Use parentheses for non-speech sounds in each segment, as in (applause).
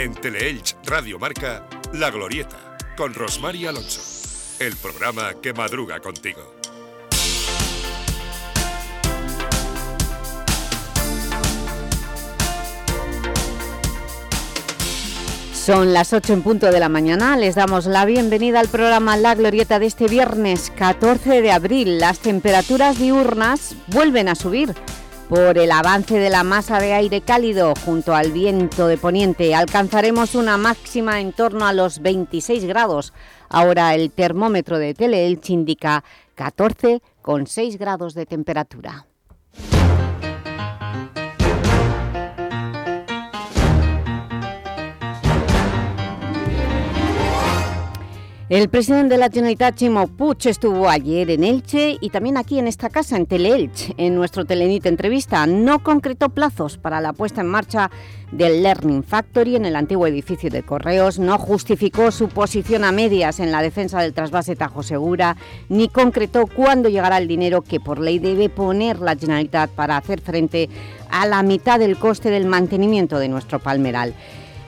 En Teleelch Radio Marca, La Glorieta, con Rosmar Alonso. El programa que madruga contigo. Son las 8 en punto de la mañana. Les damos la bienvenida al programa La Glorieta de este viernes 14 de abril. Las temperaturas diurnas vuelven a subir por el avance de la masa de aire cálido junto al viento de poniente. Alcanzaremos una máxima en torno a los 26 grados. Ahora el termómetro de Teleelch indica 14,6 grados de temperatura. El presidente de la Generalitat, Chimo Puig, estuvo ayer en Elche y también aquí en esta casa, en Teleelch, en nuestro Telenit Entrevista. No concretó plazos para la puesta en marcha del Learning Factory en el antiguo edificio de Correos, no justificó su posición a medias en la defensa del trasvase Tajo Segura, ni concretó cuándo llegará el dinero que por ley debe poner la Generalitat para hacer frente a la mitad del coste del mantenimiento de nuestro palmeral.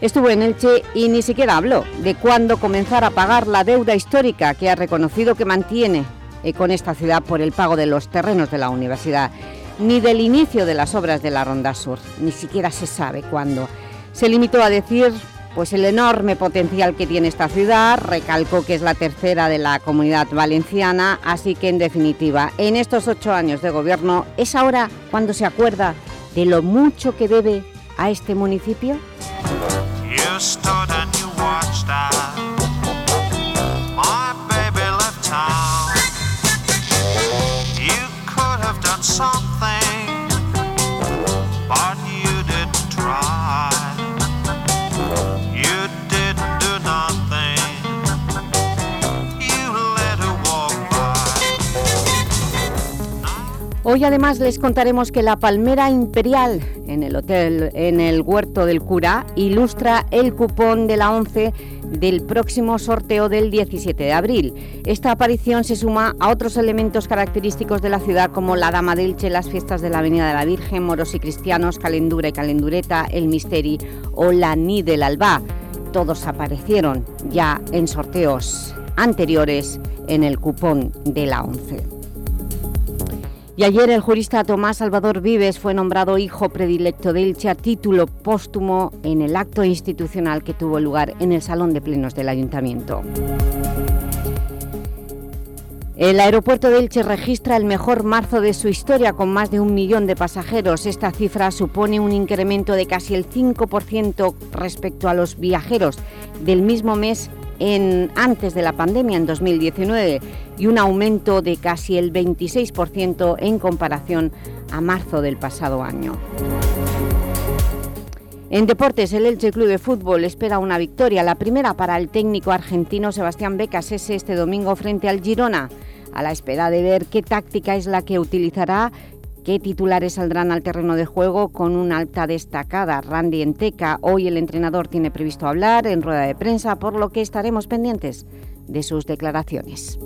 Estuvo en Elche y ni siquiera habló de cuándo comenzar a pagar la deuda histórica que ha reconocido que mantiene eh, con esta ciudad por el pago de los terrenos de la universidad, ni del inicio de las obras de la Ronda Sur, ni siquiera se sabe cuándo. Se limitó a decir pues el enorme potencial que tiene esta ciudad, recalcó que es la tercera de la comunidad valenciana, así que en definitiva, en estos ocho años de gobierno, ¿es ahora cuando se acuerda de lo mucho que debe a este municipio? just started. Hoy además les contaremos que la palmera imperial en el hotel, en el Huerto del Cura, ilustra el cupón de la 11 del próximo sorteo del 17 de abril. Esta aparición se suma a otros elementos característicos de la ciudad como la Dama del Che, las fiestas de la Avenida de la Virgen, moros y cristianos, calendura y calendureta, el misteri o la Ni del Alba. Todos aparecieron ya en sorteos anteriores en el cupón de la 11. Y ayer el jurista Tomás Salvador Vives fue nombrado hijo predilecto de Elche a título póstumo en el acto institucional que tuvo lugar en el Salón de Plenos del Ayuntamiento. El aeropuerto de Elche registra el mejor marzo de su historia con más de un millón de pasajeros. Esta cifra supone un incremento de casi el 5% respecto a los viajeros del mismo mes en, antes de la pandemia, en 2019, y un aumento de casi el 26% en comparación a marzo del pasado año. En deportes, el Elche Club de Fútbol espera una victoria, la primera para el técnico argentino Sebastián Becasese este domingo frente al Girona, a la espera de ver qué táctica es la que utilizará ¿Qué titulares saldrán al terreno de juego con una alta destacada? Randy Enteca. Hoy el entrenador tiene previsto hablar en rueda de prensa, por lo que estaremos pendientes de sus declaraciones.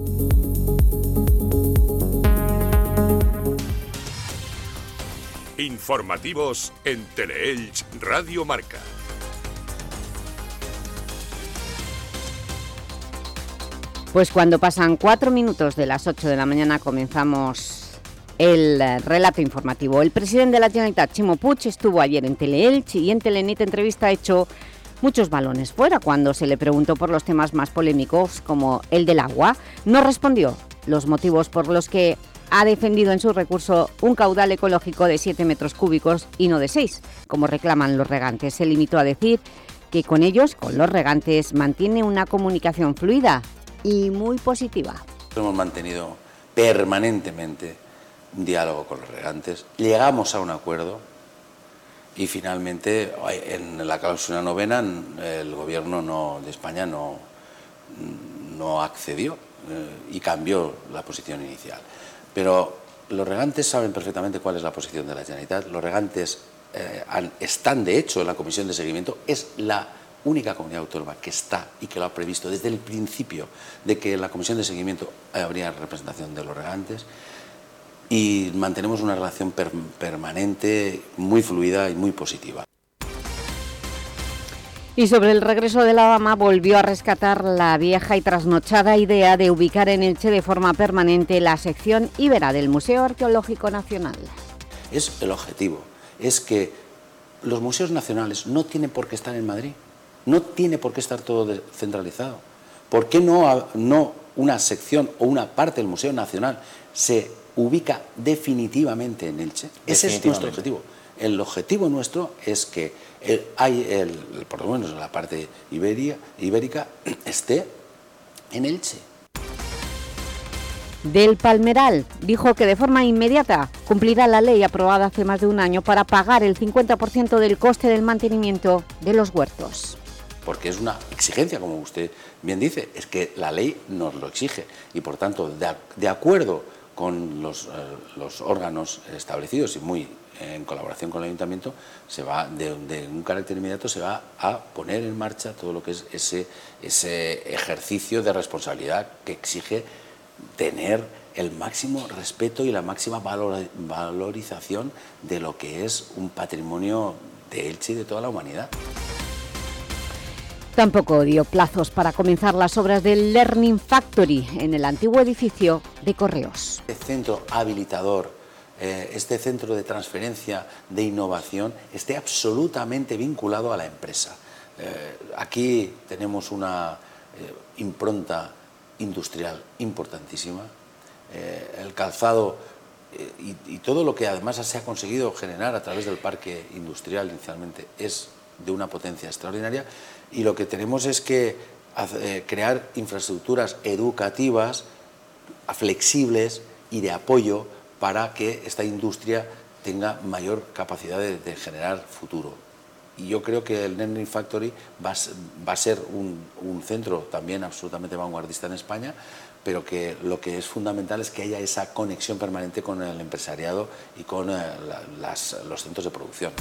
Informativos en Teleelch Radio Marca. Pues cuando pasan cuatro minutos de las 8 de la mañana comenzamos el eh, relato informativo. El presidente de la Generalitat, Chimo Puig, estuvo ayer en Teleelch y en Telenit Entrevista hecho muchos balones fuera cuando se le preguntó por los temas más polémicos como el del agua. No respondió los motivos por los que ha defendido en su recurso un caudal ecológico de 7 metros cúbicos y no de 6, como reclaman los regantes. Se limitó a decir que con ellos, con los regantes, mantiene una comunicación fluida y muy positiva. Hemos mantenido permanentemente diálogo con los regantes, llegamos a un acuerdo y finalmente en la cláusula novena el gobierno de España no, no accedió eh, y cambió la posición inicial. Pero los regantes saben perfectamente cuál es la posición de la Generalitat, los regantes eh, están de hecho en la comisión de seguimiento, es la única comunidad autónoma que está y que lo ha previsto desde el principio de que la comisión de seguimiento habría representación de los regantes y mantenemos una relación permanente, muy fluida y muy positiva. Y sobre el regreso de la dama volvió a rescatar la vieja y trasnochada idea de ubicar en Elche de forma permanente la sección Ibera del Museo Arqueológico Nacional. Es el objetivo, es que los museos nacionales no tienen por qué estar en Madrid, no tiene por qué estar todo centralizado. ¿Por qué no, no una sección o una parte del Museo Nacional se ubica definitivamente en Elche? Ese es nuestro objetivo. El objetivo nuestro es que hay el, por lo menos la parte ibérica (clears throat) esté en Elche. Del Palmeral dijo que de forma inmediata cumplirá la ley aprobada hace más de un año para pagar el 50% del coste del mantenimiento de los huertos. Porque es una exigencia, como usted bien dice, es que la ley nos lo exige y por tanto, de, acuerdo con los, eh, los órganos establecidos y muy en colaboración con el ayuntamiento, se va de, un carácter inmediato se va a poner en marcha todo lo que es ese, ese ejercicio de responsabilidad que exige tener el máximo respeto y la máxima valorización de lo que es un patrimonio de Elche y de toda la humanidad. Tampoco dio plazos para comenzar las obras del Learning Factory en el antiguo edificio de Correos. El centro habilitador eh, este centro de transferencia de innovación esté absolutamente vinculado a la empresa. Eh, aquí tenemos una eh, impronta industrial importantísima. el calzado y, todo lo que además se ha conseguido generar a través del parque industrial inicialmente es de una potencia extraordinaria y lo que tenemos es que crear infraestructuras educativas flexibles y de apoyo para que esta industria tenga mayor capacidad de, generar futuro. Y yo creo que el Learning Factory va, a ser un, centro también absolutamente vanguardista en España, pero que lo que es fundamental es que haya esa conexión permanente con el empresariado y con eh, los centros de producción.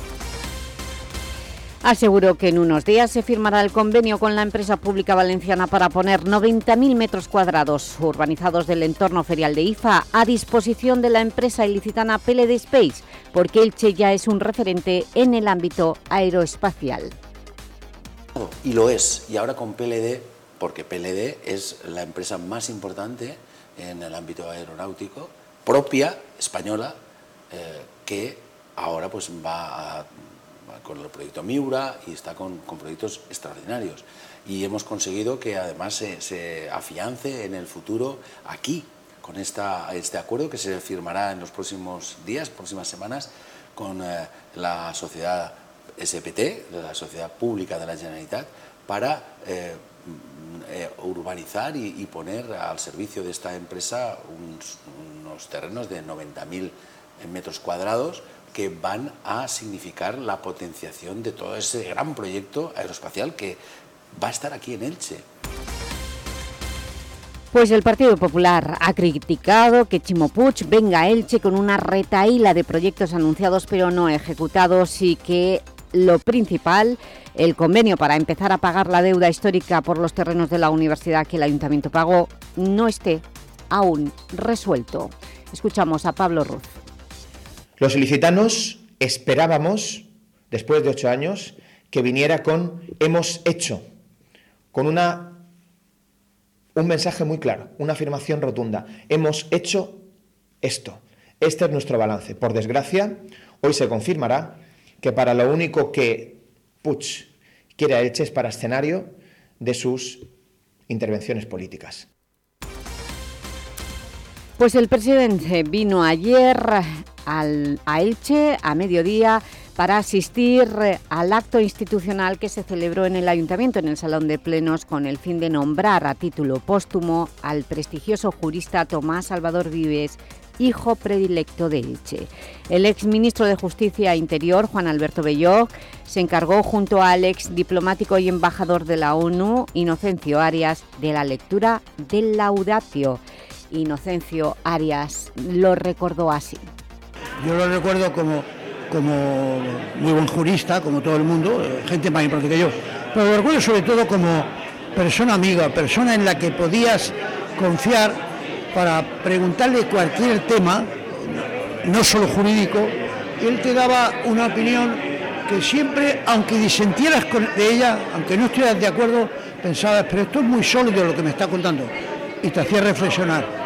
Aseguró que en unos días se firmará el convenio con la empresa pública valenciana para poner 90.000 metros cuadrados urbanizados del entorno ferial de IFA a disposición de la empresa ilicitana PLD Space, porque Elche ya es un referente en el ámbito aeroespacial. Y lo es, y ahora con PLD, porque PLD es la empresa más importante en el ámbito aeronáutico, propia, española, eh, que ahora pues va a con el proyecto Miura y está con, proyectos extraordinarios. Y hemos conseguido que además se, afiance en el futuro aquí, con esta, este acuerdo que se firmará en los próximos días, próximas semanas, con eh, la sociedad SPT, la Sociedad Pública de la Generalitat, para eh, eh, urbanizar y, poner al servicio de esta empresa unos terrenos de 90.000 metros cuadrados que van a significar la potenciación de todo ese gran proyecto aeroespacial que va a estar aquí en Elche. Pues el Partido Popular ha criticado que Chimo venga a Elche con una retaíla de proyectos anunciados pero no ejecutados y que lo principal, el convenio para empezar a pagar la deuda histórica por los terrenos de la universidad que el Ayuntamiento pagó, no esté aún resuelto. Escuchamos a Pablo Ruz. Los ilicitanos esperábamos, después de ocho años, que viniera con hemos hecho, con una, un mensaje muy claro, una afirmación rotunda. Hemos hecho esto. Este es nuestro balance. Por desgracia, hoy se confirmará que para lo único que Puig quiere a es para escenario de sus intervenciones políticas. Pues el presidente vino ayer al, a Elche a mediodía para asistir eh, al acto institucional que se celebró en el Ayuntamiento, en el Salón de Plenos, con el fin de nombrar a título póstumo al prestigioso jurista Tomás Salvador Vives, hijo predilecto de Elche. El exministro de Justicia e Interior, Juan Alberto Belloc, se encargó junto al ex diplomático y embajador de la ONU, Inocencio Arias, de la lectura del laudatio. Inocencio Arias lo recordó así. Yo lo recuerdo como, como muy buen jurista, como todo el mundo, eh, gente más importante que yo, pero lo recuerdo sobre todo como persona amiga, persona en la que podías confiar para preguntarle cualquier tema, no solo jurídico, él te daba una opinión que siempre, aunque disentieras de ella, aunque no estuvieras de acuerdo, pensabas, pero esto es muy sólido lo que me está contando, y te hacía reflexionar.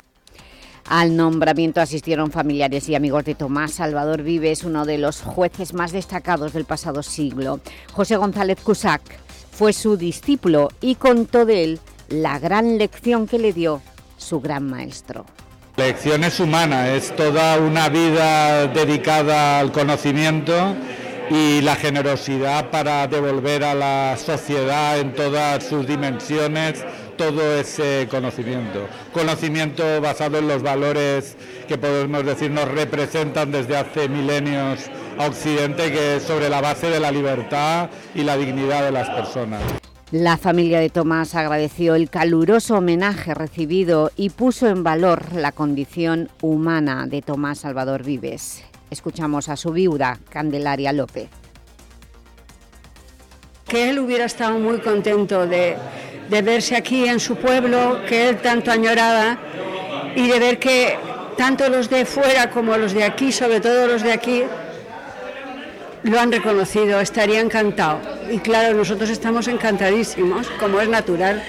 Al nombramiento asistieron familiares y amigos de Tomás Salvador Vives, uno de los jueces más destacados del pasado siglo. José González Cusac fue su discípulo y contó de él la gran lección que le dio su gran maestro. Lección es humana, es toda una vida dedicada al conocimiento y la generosidad para devolver a la sociedad en todas sus dimensiones todo ese conocimiento. Conocimiento basado en los valores que podemos decir nos representan desde hace milenios a Occidente, que es sobre la base de la libertad y la dignidad de las personas. La familia de Tomás agradeció el caluroso homenaje recibido y puso en valor la condición humana de Tomás Salvador Vives. Escuchamos a su viuda, Candelaria López. Que él hubiera estado muy contento de, de verse aquí en su pueblo, que él tanto añoraba, y de ver que tanto los de fuera como los de aquí, sobre todo los de aquí, lo han reconocido, estaría encantado. Y claro, nosotros estamos encantadísimos, como es natural.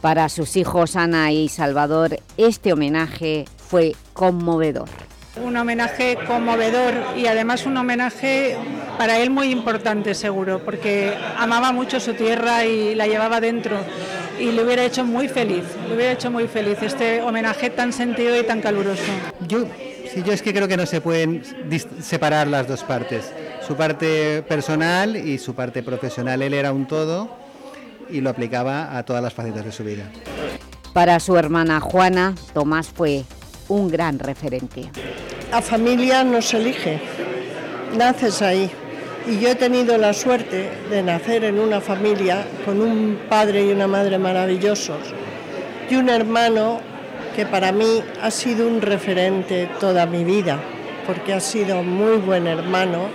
Para sus hijos Ana y Salvador, este homenaje fue conmovedor. Un homenaje conmovedor y además un homenaje para él muy importante seguro, porque amaba mucho su tierra y la llevaba dentro y le hubiera hecho muy feliz, le hubiera hecho muy feliz este homenaje tan sentido y tan caluroso. Yo, sí, yo es que creo que no se pueden separar las dos partes, su parte personal y su parte profesional. Él era un todo y lo aplicaba a todas las facetas de su vida. Para su hermana Juana, Tomás fue un gran referente. La familia no se elige, naces ahí. Y yo he tenido la suerte de nacer en una familia con un padre y una madre maravillosos y un hermano que para mí ha sido un referente toda mi vida, porque ha sido muy buen hermano.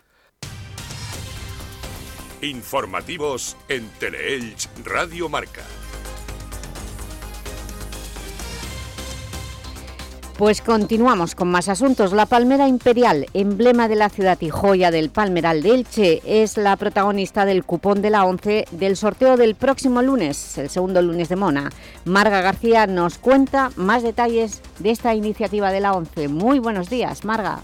Informativos en Teleelch Radio Marca. Pues continuamos con más asuntos. La palmera imperial, emblema de la ciudad y joya del palmeral de Elche, es la protagonista del cupón de la ONCE del sorteo del próximo lunes, el segundo lunes de Mona. Marga García nos cuenta más detalles de esta iniciativa de la ONCE. Muy buenos días, Marga.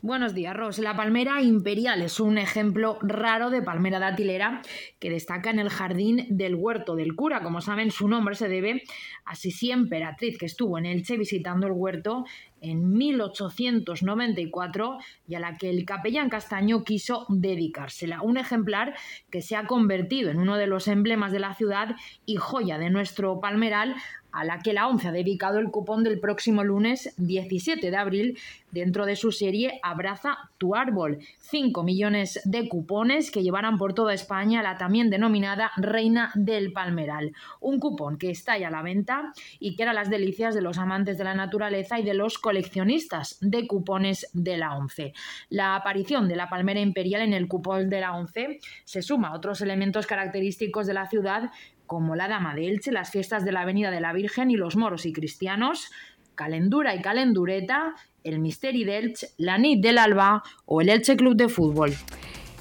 Buenos días, Ros. La palmera imperial es un ejemplo raro de palmera datilera que destaca en el jardín del huerto del cura. Como saben, su nombre se debe a Sisi Emperatriz, que estuvo en Elche visitando el huerto en 1894 y a la que el capellán Castaño quiso dedicársela. Un ejemplar que se ha convertido en uno de los emblemas de la ciudad y joya de nuestro palmeral a la que la ONCE ha dedicado el cupón del próximo lunes 17 de abril dentro de su serie Abraza tu árbol. 5 millones de cupones que llevarán por toda España la también denominada Reina del Palmeral. Un cupón que está ya a la venta y que era las delicias de los amantes de la naturaleza y de los coleccionistas de cupones de la ONCE. La aparición de la palmera imperial en el cupón de la ONCE se suma a otros elementos característicos de la ciudad como la Dama de Elche, las fiestas de la Avenida de la Virgen y los moros y cristianos, Calendura y Calendureta, el Misteri de Elche, la Nit del Alba o el Elche Club de Fútbol.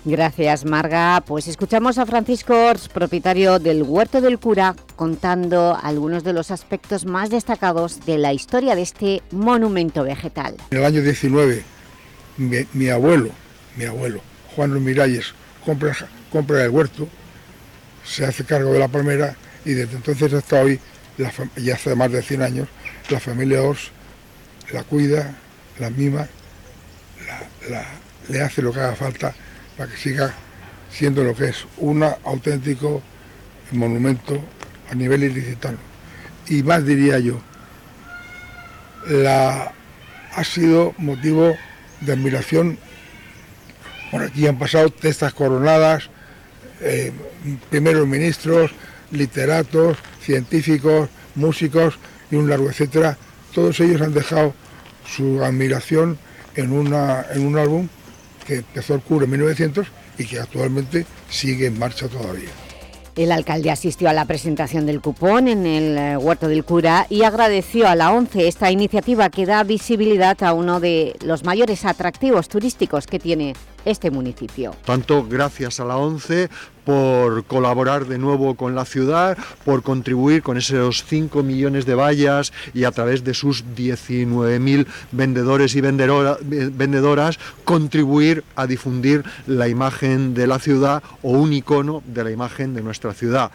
Gracias, Marga. Pues escuchamos a Francisco Ors, propietario del Huerto del Cura, contando algunos de los aspectos más destacados de la historia de este monumento vegetal. En el año 19, mi, abuelo, mi abuelo, Juan Luis Miralles, compra, compra el huerto se hace cargo de la palmera y desde entonces hasta hoy, ya hace más de 100 años, la familia Ors la cuida, la mima, le hace lo que haga falta para que siga siendo lo que es un auténtico monumento a nivel ilicitano. Y más diría yo, la, ha sido motivo de admiración. Por aquí han pasado testas coronadas, eh, primeros ministros, literatos, científicos, músicos y un largo etcétera. Todos ellos han dejado su admiración en, una, en un álbum que empezó el cura en 1900 y que actualmente sigue en marcha todavía. El alcalde asistió a la presentación del cupón en el eh, Huerto del Cura y agradeció a la ONCE esta iniciativa que da visibilidad a uno de los mayores atractivos turísticos que tiene este municipio. Tanto gracias a la ONCE por colaborar de nuevo con la ciudad, por contribuir con esos 5 millones de vallas y a través de sus 19.000 vendedores y vendedoras contribuir a difundir la imagen de la ciudad o un icono de la imagen de nuestra ciudad.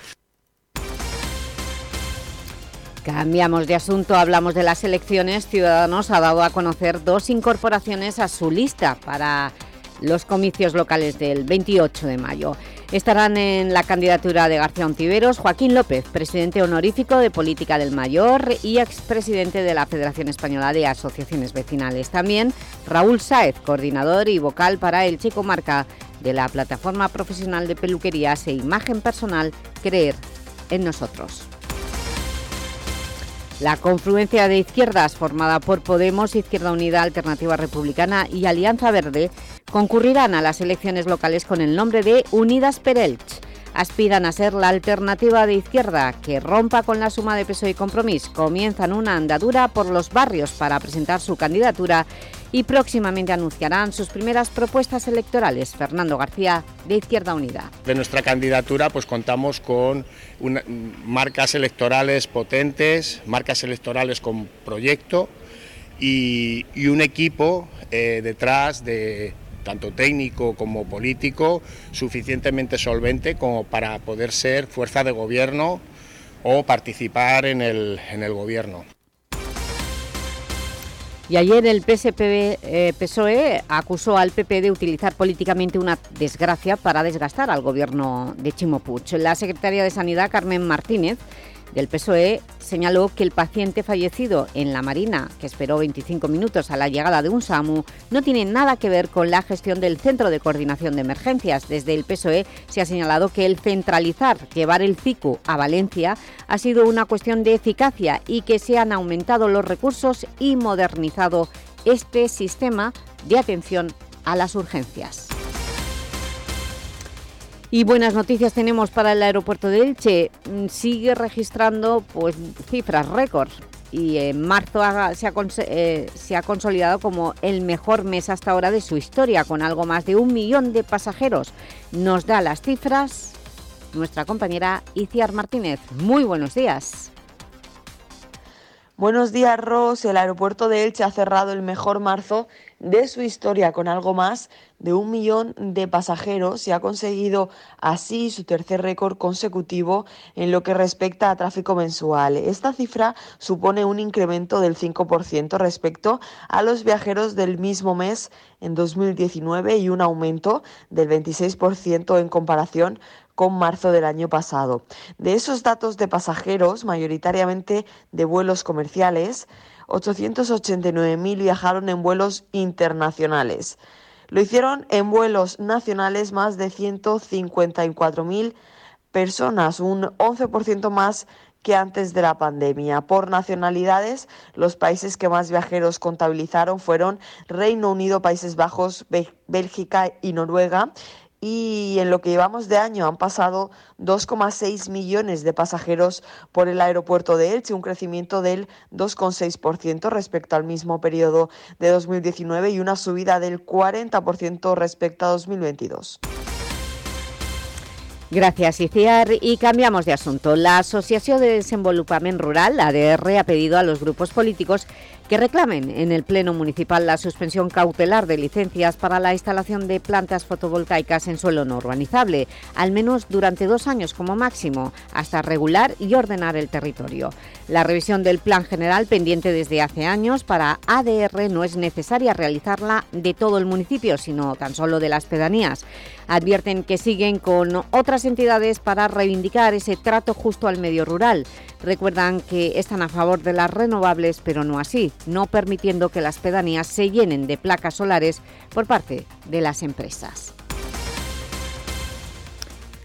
Cambiamos de asunto, hablamos de las elecciones. Ciudadanos ha dado a conocer dos incorporaciones a su lista para los comicios locales del 28 de mayo. Estarán en la candidatura de García Ontiveros Joaquín López, presidente honorífico de Política del Mayor y expresidente de la Federación Española de Asociaciones Vecinales. También Raúl Sáez, coordinador y vocal para el Chico Marca de la plataforma profesional de peluquerías e imagen personal Creer en Nosotros. La confluencia de izquierdas formada por Podemos, Izquierda Unida, Alternativa Republicana y Alianza Verde concurrirán a las elecciones locales con el nombre de Unidas per Aspiran a ser la alternativa de izquierda que rompa con la suma de peso y compromiso. Comienzan una andadura por los barrios para presentar su candidatura y próximamente anunciarán sus primeras propuestas electorales. Fernando García, de Izquierda Unida. De nuestra candidatura pues contamos con marcas electorales potentes, marcas electorales con proyecto y, un equipo eh, detrás de tanto técnico como político suficientemente solvente como para poder ser fuerza de gobierno o participar en el, en el gobierno. Y ayer el PSPB, eh, PSOE acusó al PP de utilizar políticamente una desgracia para desgastar al gobierno de Chimo. La secretaria de Sanidad, Carmen Martínez, del PSOE señaló que el paciente fallecido en la Marina, que esperó 25 minutos a la llegada de un SAMU, no tiene nada que ver con la gestión del Centro de Coordinación de Emergencias. Desde el PSOE se ha señalado que el centralizar, llevar el CICU a Valencia, ha sido una cuestión de eficacia y que se han aumentado los recursos y modernizado este sistema de atención a las urgencias. Y buenas noticias tenemos para el aeropuerto de Elche. Mm, sigue registrando pues, cifras récords y en marzo se ha, eh, se ha, consolidado como el mejor mes hasta ahora de su historia, con algo más de un millón de pasajeros. Nos da las cifras nuestra compañera Iciar Martínez. Muy buenos días. Buenos días, Ros. El aeropuerto de Elche ha cerrado el mejor marzo de su historia con algo más de un millón de pasajeros y ha conseguido así su tercer récord consecutivo en lo que respecta a tráfico mensual. Esta cifra supone un incremento del 5% respecto a los viajeros del mismo mes en 2019 y un aumento del 26% en comparación con marzo del año pasado. De esos datos de pasajeros, mayoritariamente de vuelos comerciales, 889.000 viajaron en vuelos internacionales. Lo hicieron en vuelos nacionales más de 154.000 personas, un 11% más que antes de la pandemia. Por nacionalidades, los países que más viajeros contabilizaron fueron Reino Unido, Países Bajos, Bélgica y Noruega y en lo que llevamos de año han pasado 2,6 millones de pasajeros por el aeropuerto de Elche, un crecimiento del 2,6% respecto al mismo periodo de 2019 y una subida del 40% respecto a 2022. Gracias, Iciar. Y cambiamos de asunto. La Asociación de Desenvolupament Rural, ADR, ha pedido a los grupos políticos que reclamen en el Pleno Municipal la suspensión cautelar de licencias para la instalación de plantas fotovoltaicas en suelo no urbanizable, al menos durante dos años como máximo, hasta regular y ordenar el territorio. La revisión del Plan General pendiente desde hace años para ADR no es necesaria realizarla de todo el municipio, sino tan solo de las pedanías. Advierten que siguen con otras entidades para reivindicar ese trato justo al medio rural. Recuerdan que están a favor de las renovables, pero no así, no permitiendo que las pedanías se llenen de placas solares por parte de las empresas.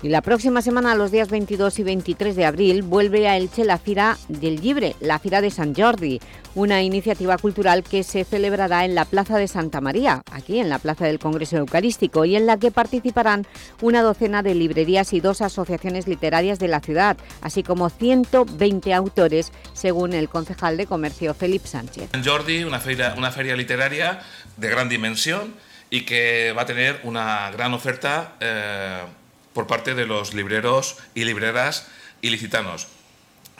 Y la próxima semana, los días 22 y 23 de abril, vuelve a Elche la Fira del Libre, la Fira de San Jordi, una iniciativa cultural que se celebrará en la Plaza de Santa María, aquí en la Plaza del Congreso Eucarístico, y en la que participarán una docena de librerías y dos asociaciones literarias de la ciudad, así como 120 autores, según el concejal de Comercio, Felipe Sánchez. San Jordi, una feria, una feria literaria de gran dimensión, y que va a tener una gran oferta eh, por parte de los libreros y libreras ilicitanos.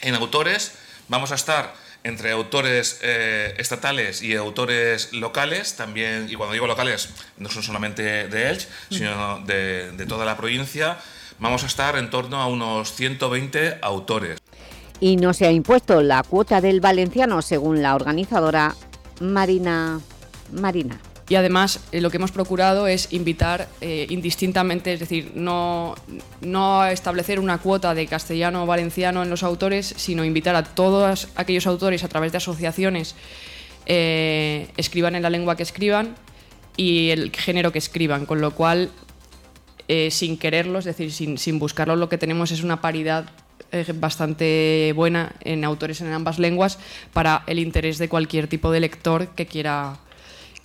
En autores vamos a estar entre autores eh, estatales y autores locales, también, y cuando digo locales, no son solamente de Elche, sino de, de toda la provincia, vamos a estar en torno a unos 120 autores. Y no se ha impuesto la cuota del valenciano, según la organizadora Marina Marina. Y además eh, lo que hemos procurado es invitar eh, indistintamente, es decir, no, no establecer una cuota de castellano o valenciano en los autores, sino invitar a todos aquellos autores a través de asociaciones eh, escriban en la lengua que escriban y el género que escriban, con lo cual, sin quererlo, es decir, sin, sin buscarlo, lo que tenemos es una paridad bastante buena en autores en ambas lenguas para el interés de cualquier tipo de lector que quiera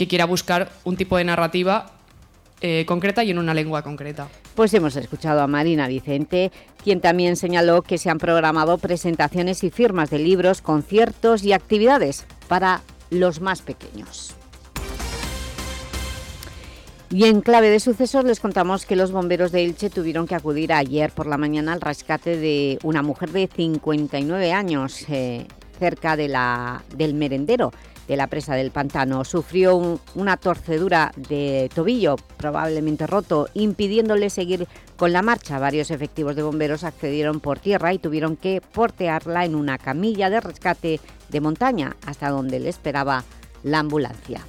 que quiera buscar un tipo de narrativa eh, concreta y en una lengua concreta. Pues hemos escuchado a Marina Vicente, quien también señaló que se han programado presentaciones y firmas de libros, conciertos y actividades para los más pequeños. Y en clave de sucesos les contamos que los bomberos de Elche tuvieron que acudir ayer por la mañana al rescate de una mujer de 59 años eh, cerca de la, del merendero de la presa del pantano. Sufrió una torcedura de tobillo, probablemente roto, impidiéndole seguir con la marcha. Varios efectivos de bomberos accedieron por tierra y tuvieron que portearla en una camilla de rescate de montaña hasta donde le esperaba la ambulancia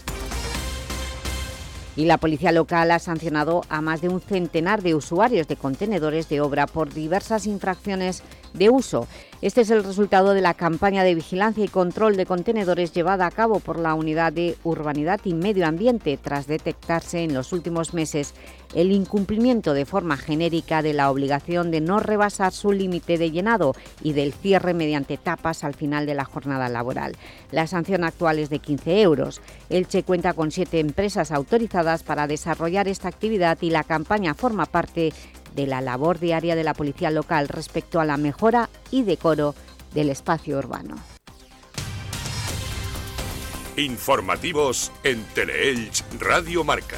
y la policía local ha sancionado a más de un centenar de usuarios de contenedores de obra por diversas infracciones de uso. Este es el resultado de la campaña de vigilancia y control de contenedores llevada a cabo por la Unidad de Urbanidad y Medio Ambiente tras detectarse en los últimos meses el incumplimiento de forma genérica de la obligación de no rebasar su límite de llenado y del cierre mediante tapas al final de la jornada laboral. La sanción actual es de 15 euros. Elche cuenta con siete empresas autorizadas para desarrollar esta actividad y la campaña forma parte de la labor diaria de la policía local respecto a la mejora y decoro del espacio urbano. Informativos en Teleelch Radio Marca.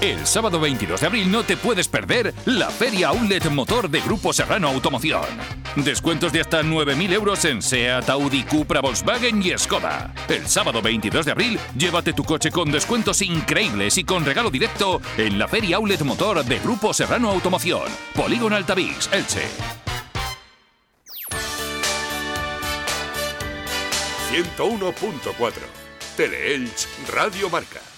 El sábado 22 de abril no te puedes perder la Feria Outlet Motor de Grupo Serrano Automoción. Descuentos de hasta 9.000 euros en SEAT, Audi, Cupra, Volkswagen y Skoda. El sábado 22 de abril, llévate tu coche con descuentos increíbles y con regalo directo en la Feria Outlet Motor de Grupo Serrano Automoción. Polígono Altavix, Elche. 101.4 Teleelch Radio Marca.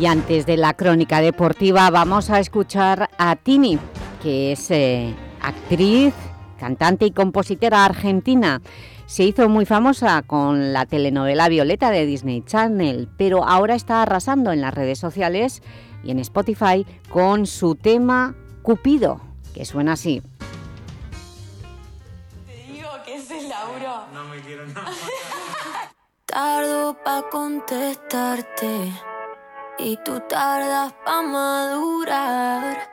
Y antes de la crónica deportiva vamos a escuchar a Tini, que es eh, actriz, cantante y compositora argentina. Se hizo muy famosa con la telenovela Violeta de Disney Channel, pero ahora está arrasando en las redes sociales y en Spotify con su tema Cupido, que suena así. Te digo que es el Lauro. No me quiero nada. (laughs) Tardo pa' contestarte y tú tardas pa' madurar.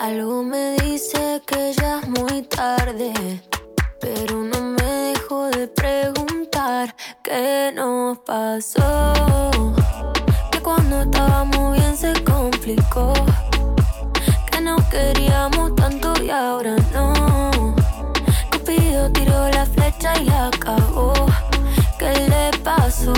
Algo me dice que ya es muy tarde, pero no me dejo de preguntar qué nos pasó. Que cuando estábamos bien se complicó, que no queríamos tanto y ahora no. Cupido tiró la flecha y acabó. ¿Qué le pasó?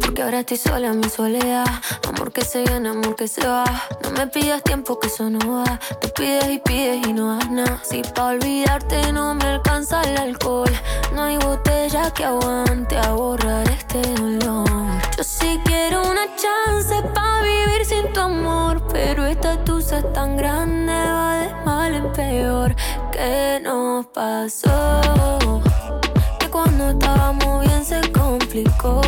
Porque ahora estoy sola en mi soledad. Amor que se gana, amor que se va. No me pidas tiempo que eso no va. Tú pides y pides y no das nada. Si pa' olvidarte no me alcanza el alcohol. No hay botella que aguante a borrar este dolor. Yo sí quiero una chance pa' vivir sin tu amor. Pero esta tusa es tan grande, va de mal en peor. ¿Qué nos pasó? Que cuando estábamos bien se complicó.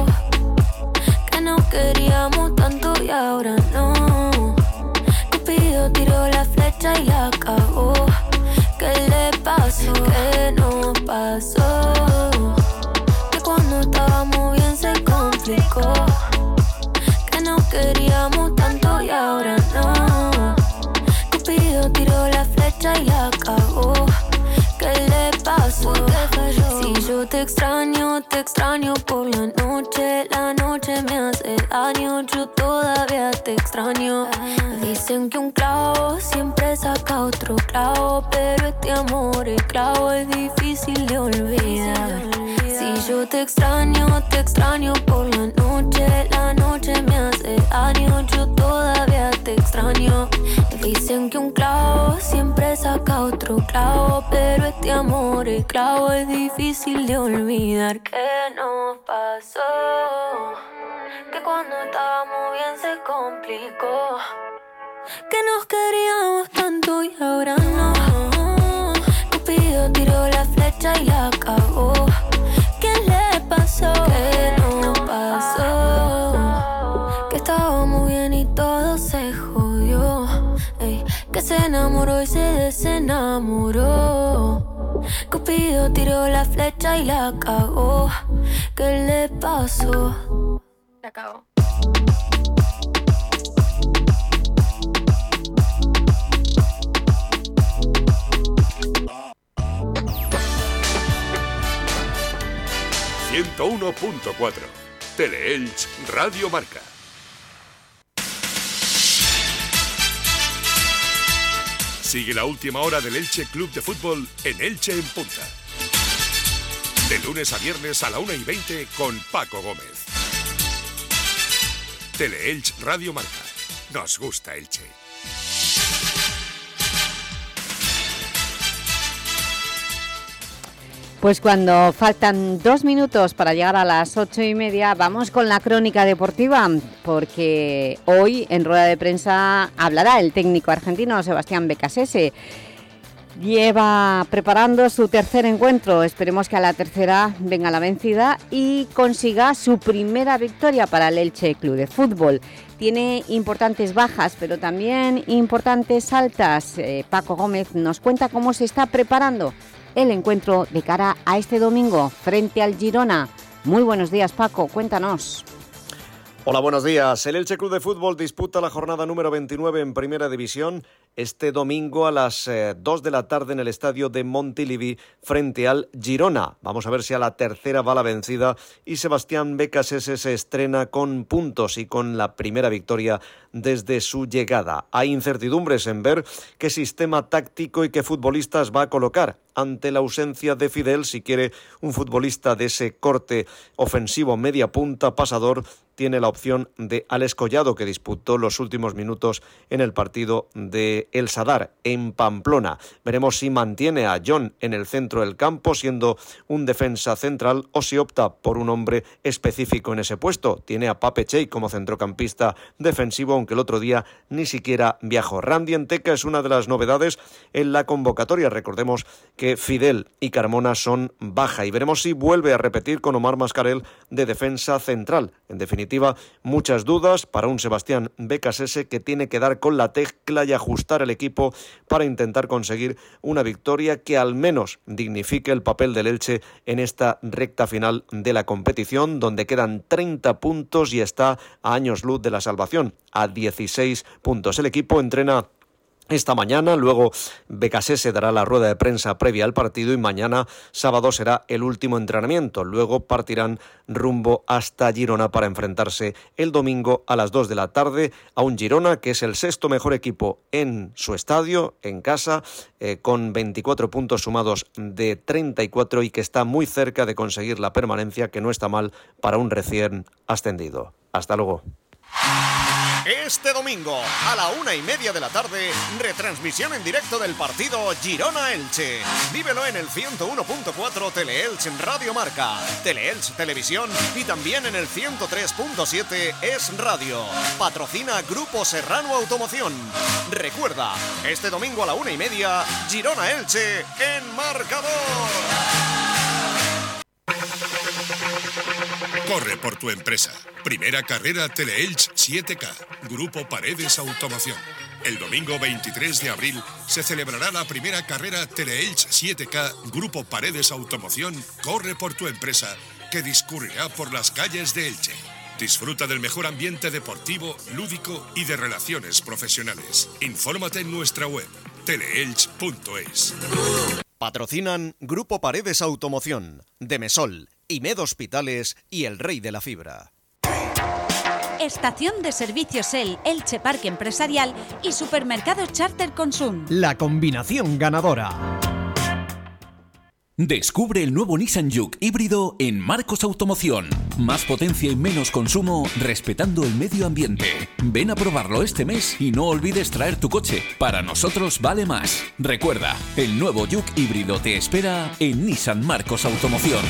Que no queríamos tanto y ahora no. Cupido tiró la flecha y acabó. ¿Qué le pasó? ¿Qué nos pasó? Que cuando estábamos bien se complicó. Que no queríamos tanto y ahora no. Cupido tiró la flecha y acabó. Yo te extraño, te extraño por la noche. La noche me hace daño, yo todavía te extraño. Dicen que un clavo siempre saca otro clavo, pero este amor es clavo es difícil de olvidar. Si yo te extraño, te extraño por la noche. La noche me hace daño, yo todavía te extraño. Dicen que un clavo siempre saca otro clavo, pero este amor es clavo es difícil de olvidar. ¿Qué nos pasó? Que cuando estábamos bien se complicó. Que nos queríamos tanto y ahora no. Cupido tiró la flecha y acabó. ¿Qué le pasó? ¿Qué nos pasó? Se enamoró y se desenamoró. Cupido tiró la flecha y la cagó. ¿Qué le pasó? La acabó. ...101.4... Teleelch Radio Marca. Sigue la última hora del Elche Club de Fútbol en Elche en Punta. De lunes a viernes a la 1 y 20 con Paco Gómez. Teleelch Radio Marca. Nos gusta Elche. Pues cuando faltan dos minutos para llegar a las ocho y media, vamos con la crónica deportiva, porque hoy en rueda de prensa hablará el técnico argentino Sebastián Becasese. Lleva preparando su tercer encuentro, esperemos que a la tercera venga la vencida y consiga su primera victoria para el Elche Club de Fútbol. Tiene importantes bajas, pero también importantes altas. Eh, Paco Gómez nos cuenta cómo se está preparando el encuentro de cara a este domingo frente al Girona. Muy buenos días, Paco, cuéntanos. Hola, buenos días. El Elche Club de Fútbol disputa la jornada número 29 en Primera División este domingo a las 2 de la tarde en el estadio de Montilivi frente al Girona. Vamos a ver si a la tercera va la vencida y Sebastián Becasese se estrena con puntos y con la primera victoria desde su llegada. Hay incertidumbres en ver qué sistema táctico y qué futbolistas va a colocar ante la ausencia de Fidel, si quiere un futbolista de ese corte ofensivo media punta pasador, tiene la opción de Alex Collado, que disputó los últimos minutos en el partido de El Sadar, en Pamplona. Veremos si mantiene a John en el centro del campo, siendo un defensa central, o si opta por un hombre específico en ese puesto. Tiene a Pape Chey como centrocampista defensivo, aunque el otro día ni siquiera viajó. Randy Enteca es una de las novedades en la convocatoria. Recordemos que Fidel y Carmona son baja y veremos si vuelve a repetir con Omar Mascarel de defensa central. En definitiva, muchas dudas para un Sebastián Becasese que tiene que dar con la tecla y ajustar el equipo para intentar conseguir una victoria que al menos dignifique el papel del Elche en esta recta final de la competición, donde quedan 30 puntos y está a años luz de la salvación, a 16 puntos. El equipo entrena esta mañana. Luego Becasé se dará la rueda de prensa previa al partido y mañana sábado será el último entrenamiento. Luego partirán rumbo hasta Girona para enfrentarse el domingo a las 2 de la tarde a un Girona que es el sexto mejor equipo en su estadio, en casa, eh, con 24 puntos sumados de 34 y que está muy cerca de conseguir la permanencia que no está mal para un recién ascendido. Hasta luego. Este domingo, a la una y media de la tarde, retransmisión en directo del partido Girona-Elche. Vívelo en el 101.4 Teleelch Radio Marca, Teleelch Televisión y también en el 103.7 Es Radio. Patrocina Grupo Serrano Automoción. Recuerda, este domingo a la una y media, Girona-Elche en marcador. Corre por tu empresa. Primera carrera Teleelch 7K. Grupo Paredes Automoción. El domingo 23 de abril se celebrará la primera carrera Teleelch 7K Grupo Paredes Automoción Corre por tu empresa que discurrirá por las calles de Elche. Disfruta del mejor ambiente deportivo, lúdico y de relaciones profesionales. Infórmate en nuestra web teleelch.es. Patrocinan Grupo Paredes Automoción, Demesol, IMED Hospitales y El Rey de la Fibra. Estación de servicios El Elche Parque Empresarial y Supermercado Charter Consum. La combinación ganadora. Descubre el nuevo Nissan Juke híbrido en Marcos Automoción. Más potencia y menos consumo respetando el medio ambiente. Ven a probarlo este mes y no olvides traer tu coche. Para nosotros vale más. Recuerda, el nuevo Juke híbrido te espera en Nissan Marcos Automoción.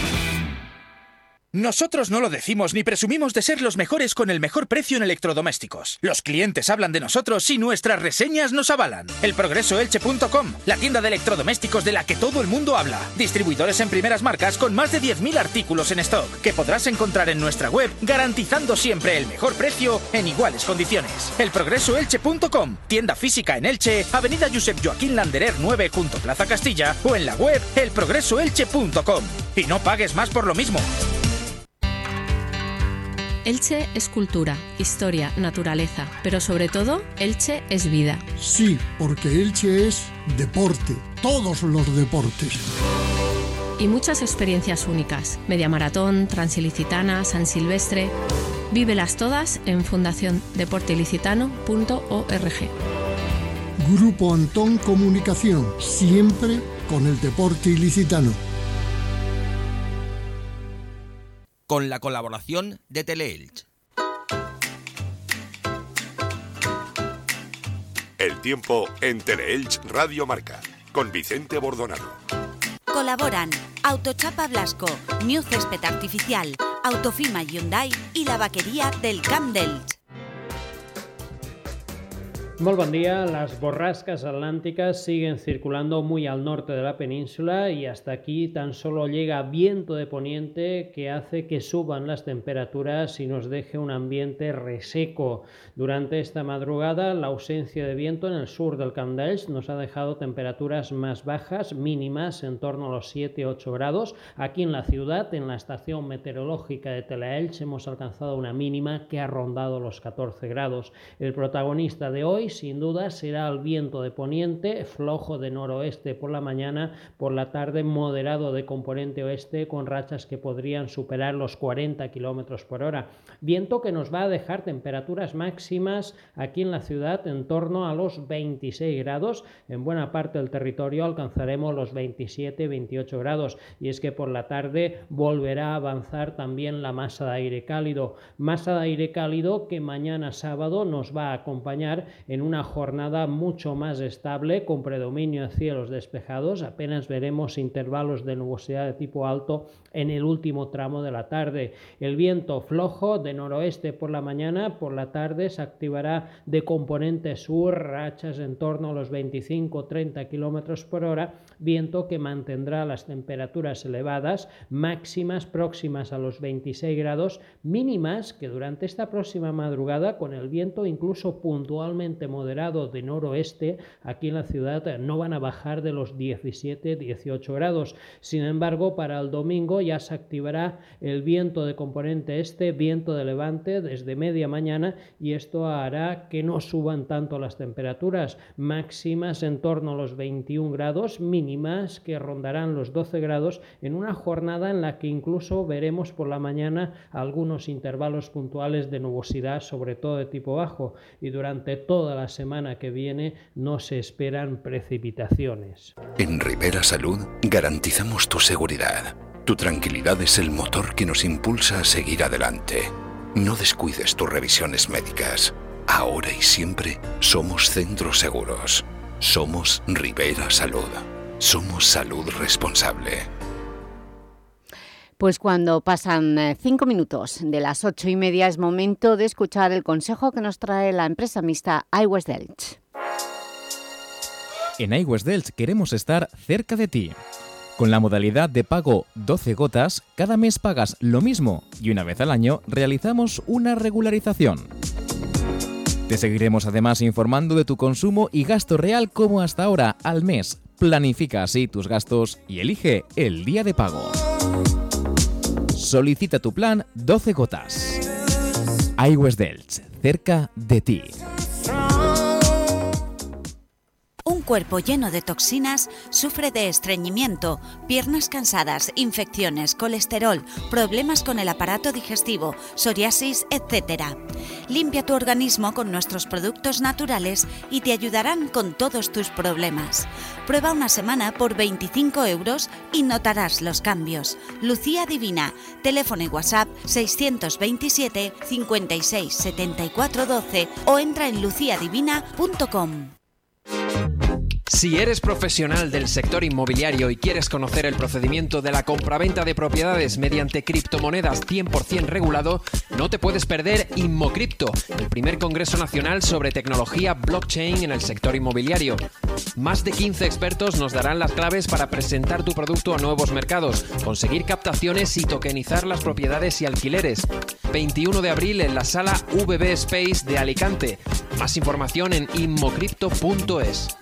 Nosotros no lo decimos ni presumimos de ser los mejores con el mejor precio en electrodomésticos. Los clientes hablan de nosotros y nuestras reseñas nos avalan. Elprogresoelche.com, la tienda de electrodomésticos de la que todo el mundo habla. Distribuidores en primeras marcas con más de 10.000 artículos en stock que podrás encontrar en nuestra web garantizando siempre el mejor precio en iguales condiciones. Elprogresoelche.com, tienda física en Elche, Avenida Josep Joaquín Landerer 9 junto Plaza Castilla o en la web elprogresoelche.com. Y no pagues más por lo mismo. Elche es cultura, historia, naturaleza, pero sobre todo, Elche es vida. Sí, porque Elche es deporte, todos los deportes. Y muchas experiencias únicas. Media Maratón, Transilicitana, San Silvestre. Vívelas todas en fundaciondeporteilicitano.org. Grupo Antón Comunicación, siempre con el deporte ilicitano. Con la colaboración de Teleelch. El tiempo en Teleelch Radio Marca con Vicente Bordonado. Colaboran Autochapa Blasco, New Césped Artificial, Autofima Hyundai y la vaquería del Camp d'Elch. Muy buen día. Las borrascas atlánticas siguen circulando muy al norte de la península y hasta aquí tan solo llega viento de poniente que hace que suban las temperaturas y nos deje un ambiente reseco. Durante esta madrugada la ausencia de viento en el sur del Camp nos ha dejado temperaturas más bajas, mínimas en torno a los 7-8 grados. Aquí en la ciudad, en la estación meteorológica de Telaelch, hemos alcanzado una mínima que ha rondado los 14 grados. El protagonista de hoy sin duda será el viento de poniente, flojo de noroeste por la mañana, por la tarde moderado de componente oeste con rachas que podrían superar los 40 kilómetros por hora. Viento que nos va a dejar temperaturas máximas aquí en la ciudad en torno a los 26 grados. En buena parte del territorio alcanzaremos los 27-28 grados y es que por la tarde volverá a avanzar también la masa de aire cálido. Masa de aire cálido que mañana sábado nos va a acompañar en en una jornada mucho más estable con predominio de cielos despejados. Apenas veremos intervalos de nubosidad de tipo alto en el último tramo de la tarde. El viento flojo de noroeste por la mañana, por la tarde se activará de componente sur, rachas en torno a los 25-30 kilómetros por hora, viento que mantendrá las temperaturas elevadas, máximas próximas a los 26 grados, mínimas que durante esta próxima madrugada, con el viento incluso puntualmente moderado de noroeste, aquí en la ciudad no van a bajar de los 17-18 grados. Sin embargo, para el domingo ya se activará el viento de componente este, viento de levante desde media mañana y esto hará que no suban tanto las temperaturas máximas en torno a los 21 grados, mínimas que rondarán los 12 grados en una jornada en la que incluso veremos por la mañana algunos intervalos puntuales de nubosidad, sobre todo de tipo bajo, y durante toda la semana que viene no se esperan precipitaciones. En Rivera Salud garantizamos tu seguridad. Tu tranquilidad es el motor que nos impulsa a seguir adelante. No descuides tus revisiones médicas. Ahora y siempre somos centros seguros. Somos Rivera Salud. Somos salud responsable. Pues cuando pasan eh, cinco minutos de las ocho y media es momento de escuchar el consejo que nos trae la empresa mixta iWest Delch. En iWest Delch queremos estar cerca de ti. Con la modalidad de pago 12 gotas, cada mes pagas lo mismo y una vez al año realizamos una regularización. Te seguiremos además informando de tu consumo y gasto real como hasta ahora al mes. Planifica así tus gastos y elige el día de pago. Solicita tu plan 12 gotas. iWest Delch, cerca de ti. Un cuerpo lleno de toxinas sufre de estreñimiento, piernas cansadas, infecciones, colesterol, problemas con el aparato digestivo, psoriasis, etc. Limpia tu organismo con nuestros productos naturales y te ayudarán con todos tus problemas. Prueba una semana por 25 euros y notarás los cambios. Lucía Divina, teléfono y WhatsApp 627 56 74 12 o entra en luciadivina.com. Thank you. Si eres profesional del sector inmobiliario y quieres conocer el procedimiento de la compraventa de propiedades mediante criptomonedas 100% regulado, no te puedes perder Inmocripto, el primer congreso nacional sobre tecnología blockchain en el sector inmobiliario. Más de 15 expertos nos darán las claves para presentar tu producto a nuevos mercados, conseguir captaciones y tokenizar las propiedades y alquileres. 21 de abril en la sala VB Space de Alicante. Más información en inmocripto.es.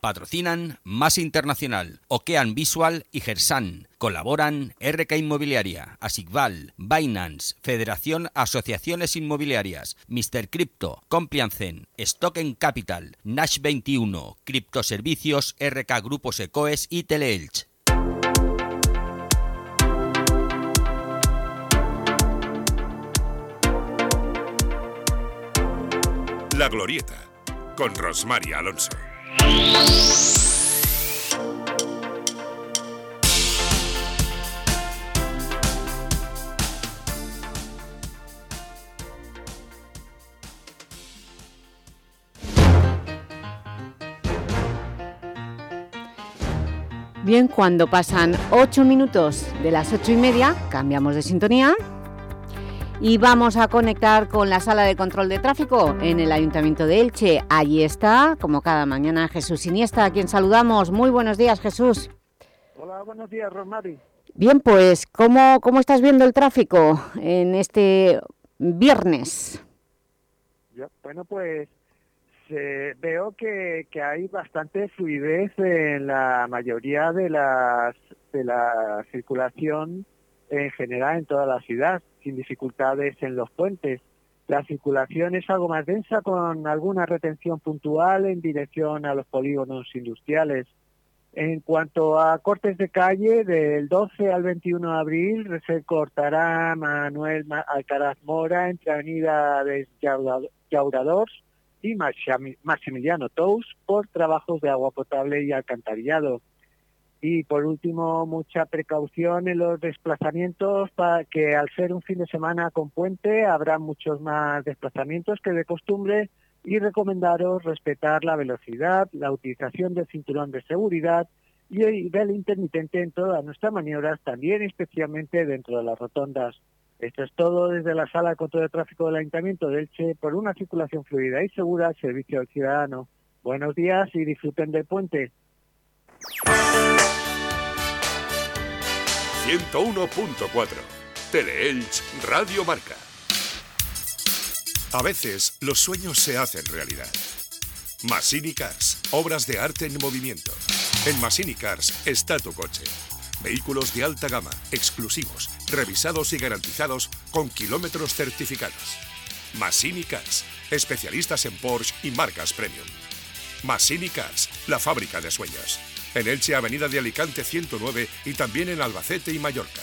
Patrocinan Más Internacional, Okean Visual y Gersan. Colaboran RK Inmobiliaria, Asigval, Binance, Federación Asociaciones Inmobiliarias, Mr. Crypto, Compliancen, Stock Capital, Nash 21, Criptoservicios, RK Grupos Ecoes y Teleelch. La Glorieta, con Rosmaria Alonso. Bien, cuando pasan ocho minutos de las ocho y media, cambiamos de sintonía y vamos a conectar con la sala de control de tráfico en el Ayuntamiento de Elche. Allí está, como cada mañana, Jesús Iniesta, a quien saludamos. Muy buenos días, Jesús. Hola, buenos días, Rosmari. Bien, pues, ¿cómo, cómo estás viendo el tráfico en este viernes? bueno, pues veo que, que, hay bastante fluidez en la mayoría de, las, de la circulación en general en toda la ciudad sin dificultades en los puentes. La circulación es algo más densa con alguna retención puntual en dirección a los polígonos industriales. En cuanto a cortes de calle, del 12 al 21 de abril se cortará Manuel Alcaraz Mora entre Avenida de Llauradors y Maximiliano Tous por trabajos de agua potable y alcantarillado. Y por último, mucha precaución en los desplazamientos, para que al ser un fin de semana con puente habrá muchos más desplazamientos que de costumbre y recomendaros respetar la velocidad, la utilización del cinturón de seguridad y del intermitente en todas nuestras maniobras, también especialmente dentro de las rotondas. Esto es todo desde la Sala de Control de Tráfico del Ayuntamiento de Elche por una circulación fluida y segura al servicio al ciudadano. Buenos días y disfruten del puente. 101.4 Teleelch Radio Marca. A veces los sueños se hacen realidad. Massini Cars, obras de arte en movimiento. En Massini Cars está tu coche. Vehículos de alta gama, exclusivos, revisados y garantizados con kilómetros certificados. Massini Cars, especialistas en Porsche y marcas premium. Massini Cars, la fábrica de sueños. En Elche, Avenida de Alicante 109 y también en Albacete y Mallorca.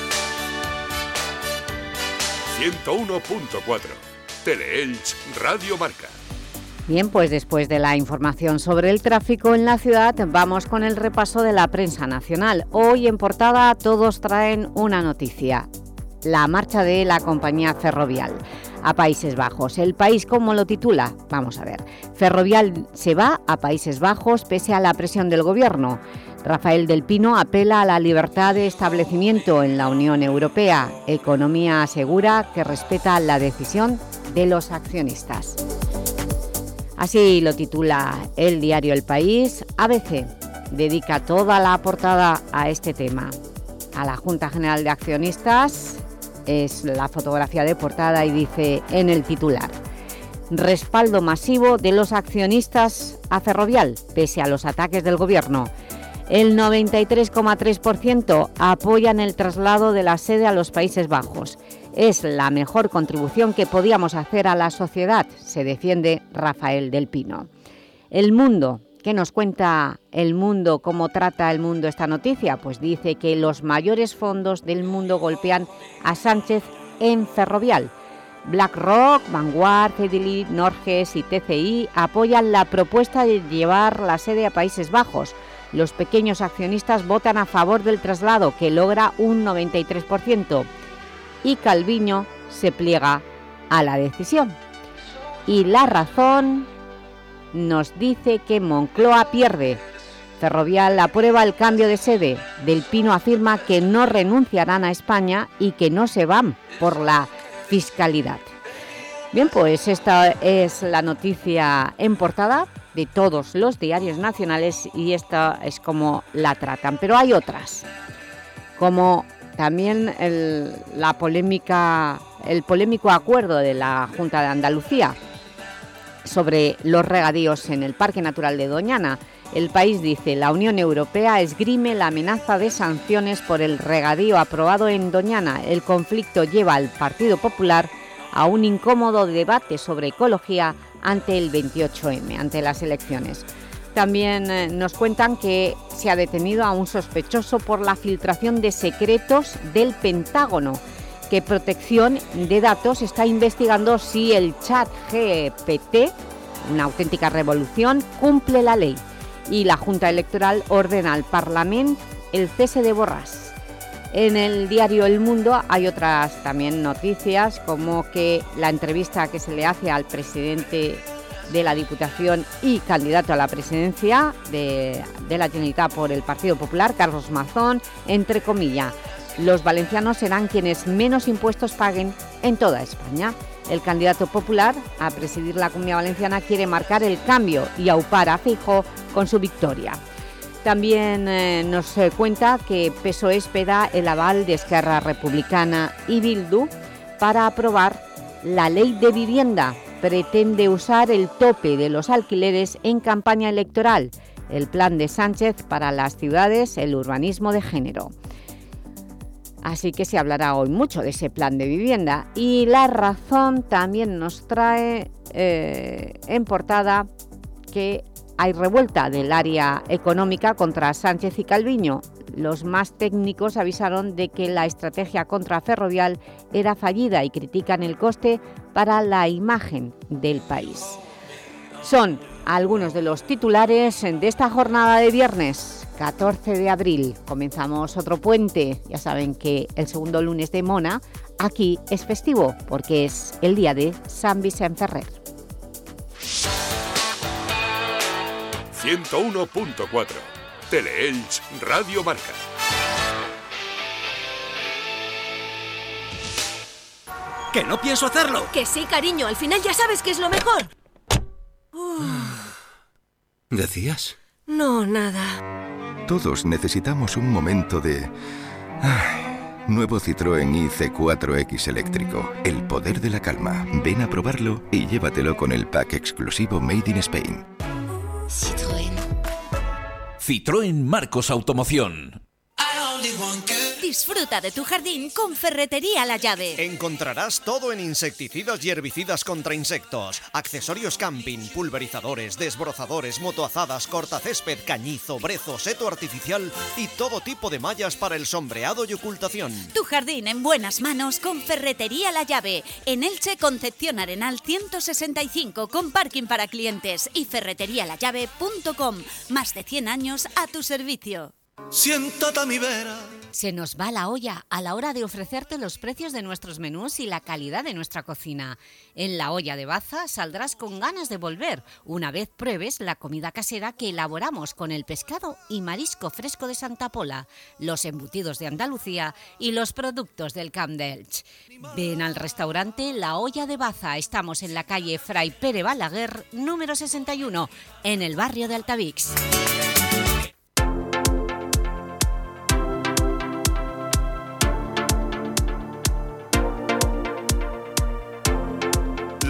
101.4 Teleelch Radio Marca. Bien, pues después de la información sobre el tráfico en la ciudad, vamos con el repaso de la prensa nacional. Hoy en portada todos traen una noticia, la marcha de la compañía Ferrovial a Países Bajos. ¿El país cómo lo titula? Vamos a ver. Ferrovial se va a Países Bajos pese a la presión del Gobierno. Rafael del Pino apela a la libertad de establecimiento en la Unión Europea. Economía asegura que respeta la decisión de los accionistas. Así lo titula el diario El País. ABC dedica toda la portada a este tema. A la Junta General de Accionistas es la fotografía de portada y dice en el titular respaldo masivo de los accionistas a Ferrovial, pese a los ataques del Gobierno. El 93,3% apoyan el traslado de la sede a los Países Bajos. Es la mejor contribución que podíamos hacer a la sociedad, se defiende Rafael del Pino. El Mundo, ¿qué nos cuenta El Mundo? ¿Cómo trata El Mundo esta noticia? Pues dice que los mayores fondos del mundo golpean a Sánchez en Ferrovial. BlackRock, Vanguard, Fidelity, Norges y TCI apoyan la propuesta de llevar la sede a Países Bajos, los pequeños accionistas votan a favor del traslado, que logra un 93%, y Calviño se pliega a la decisión. Y la razón nos dice que Moncloa pierde. Ferrovial aprueba el cambio de sede. Del Pino afirma que no renunciarán a España y que no se van por la fiscalidad. Bien, pues esta es la noticia en portada de todos los diarios nacionales y esta es como la tratan. Pero hay otras, como también el, la polémica, el polémico acuerdo de la Junta de Andalucía sobre los regadíos en el Parque Natural de Doñana. El país dice, la Unión Europea esgrime la amenaza de sanciones por el regadío aprobado en Doñana. El conflicto lleva al Partido Popular a un incómodo debate sobre ecología ante el 28M, ante las elecciones. También eh, nos cuentan que se ha detenido a un sospechoso por la filtración de secretos del Pentágono, que Protección de Datos está investigando si el chat GPT, una auténtica revolución, cumple la ley. Y la Junta Electoral ordena al Parlamento el cese de Borràs. En el diario El Mundo hay otras también noticias, como que la entrevista que se le hace al presidente de la Diputación y candidato a la presidencia de, la Generalitat por el Partido Popular, Carlos Mazón, entre comillas, los valencianos serán quienes menos impuestos paguen en toda España. El candidato popular a presidir la Comunidad Valenciana quiere marcar el cambio y aupar a Fijo con su victoria. También eh, nos eh, cuenta que PSOE espera el aval de Esquerra Republicana y Bildu para aprobar la ley de vivienda. Pretende usar el tope de los alquileres en campaña electoral, el plan de Sánchez para las ciudades, el urbanismo de género. Así que se hablará hoy mucho de ese plan de vivienda. Y La Razón también nos trae eh, en portada que hay revuelta del área económica contra Sánchez y Calviño. Los más técnicos avisaron de que la estrategia contra Ferrovial era fallida y critican el coste para la imagen del país. Son algunos de los titulares de esta jornada de viernes, 14 de abril. Comenzamos otro puente. Ya saben que el segundo lunes de Mona aquí es festivo porque es el día de San Vicente Ferrer. 101.4 Teleelch Radio Marca. ¡Que no pienso hacerlo! Que sí, cariño, al final ya sabes que es lo mejor. ¿Decías? No, nada. Todos necesitamos un momento de... Ay, nuevo Citroën IC4X eléctrico. El poder de la calma. Ven a probarlo y llévatelo con el pack exclusivo Made in Spain. Citroën. Citroën Marcos Automoción. Disfruta de tu jardín con Ferretería La Llave. Encontrarás todo en insecticidas y herbicidas contra insectos, accesorios camping, pulverizadores, desbrozadores, motoazadas, cortacésped, cañizo, brezo, seto artificial y todo tipo de mallas para el sombreado y ocultación. Tu jardín en buenas manos con Ferretería La Llave. En Elche, Concepción Arenal 165 con parking para clientes y ferreterialallave.com. Más de 100 años a tu servicio. Siéntate a mi. Se nos va la olla a la hora de ofrecerte los precios de nuestros menús y la calidad de nuestra cocina. En La Olla de Baza saldrás con ganas de volver una vez pruebes la comida casera que elaboramos con el pescado y marisco fresco de Santa Pola, los embutidos de Andalucía y los productos del Camp. Ven al restaurante La Olla de Baza. Estamos en la calle Fray Pere Balaguer, número 61, en el barrio de Altavix.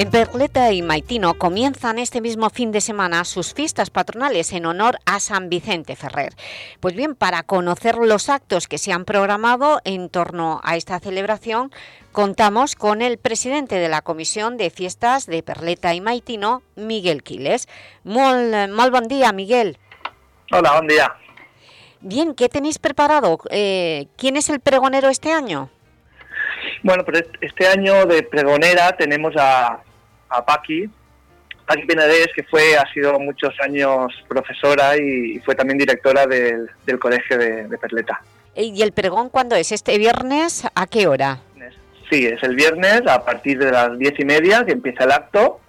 En Perleta y Maitino comienzan este mismo fin de semana sus fiestas patronales en honor a San Vicente Ferrer. Pues bien, para conocer los actos que se han programado en torno a esta celebración, contamos con el presidente de la Comisión de Fiestas de Perleta y Maitino, Miguel Quiles. Muy, muy buen día, Miguel. Hola, buen día. Bien, ¿qué tenéis preparado? Eh, ¿Quién es el pregonero este año? Bueno, pues este año de pregonera tenemos a, a Paqui, Paqui Penedés, que fue, ha sido muchos años profesora y fue también directora del, del colegio de, de, Perleta. ¿Y el pregón cuándo es? ¿Este viernes? ¿A qué hora? Sí, es el viernes a partir de las diez y media que empieza el acto